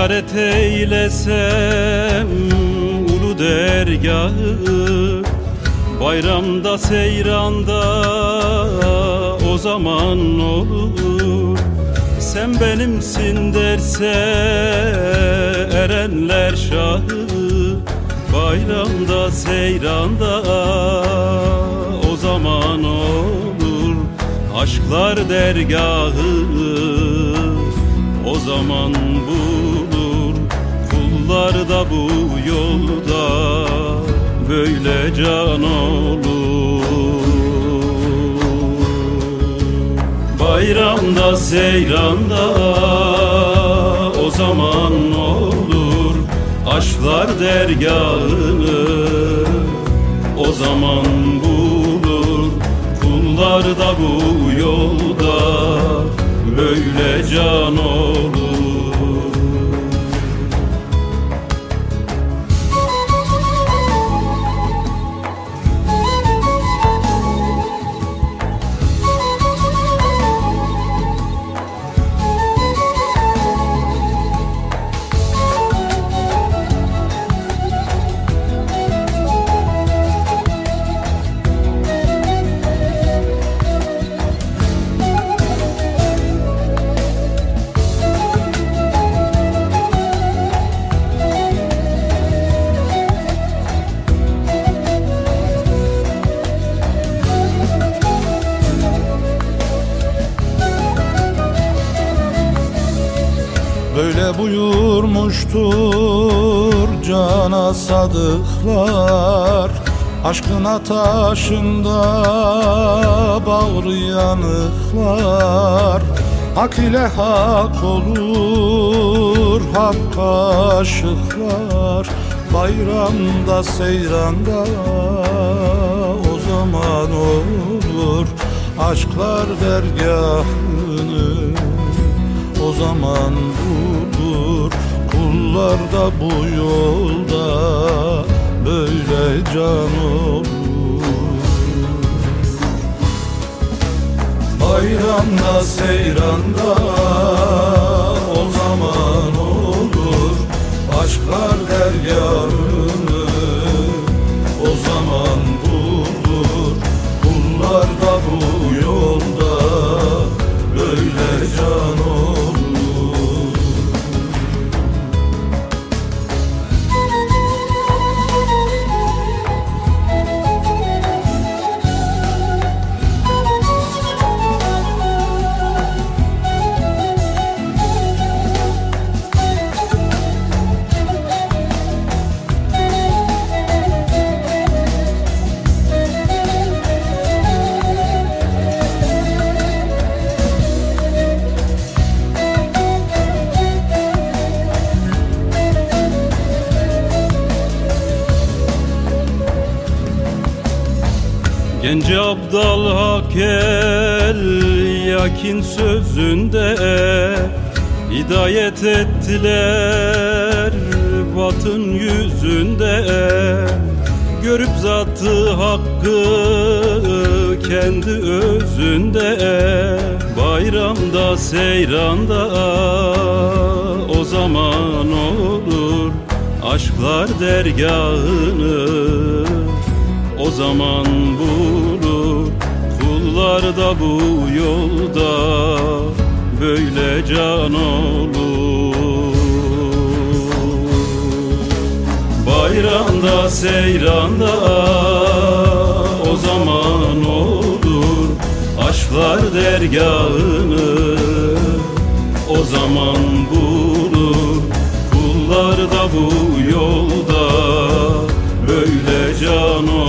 Ziyaret eylesem ulu dergahı Bayramda seyranda o zaman olur. Sen benimsin derse erenler şahı Bayramda seyranda o zaman olur. Aşklar dergahı o zaman bulur Kullar da bu yolda böyle can olur. Bayramda seyranda o zaman olur. Aşklar dergahını o zaman bulur. Kullar da bu yolda böyle can olur Böyle buyurmuştur cana sadıklar. Aşkın ataşında bağrı yanıklar. Hak ile hak olur hakka aşıklar. Bayramda seyranda o zaman olur. Aşklar dergahını o zaman Kullar da bu yolda böyle can olur. Bayramda seyranda o zaman olur. Aşklar dergahını o zaman bulur. Kullar da bu yolda böyle can olur Genci Abdal Hakel Yakin sözünde Hidayet ettiler batın yüzünde. Görüp zatı hakkı kendi özünde. Bayramda seyranda o zaman olur Aşklar dergahını o zaman bulur Kullar da bu yolda böyle can olur. Bayranda seyranda o zaman olur. Aşklar dergahını o zaman bulur. Kullar da bu yolda böyle can olur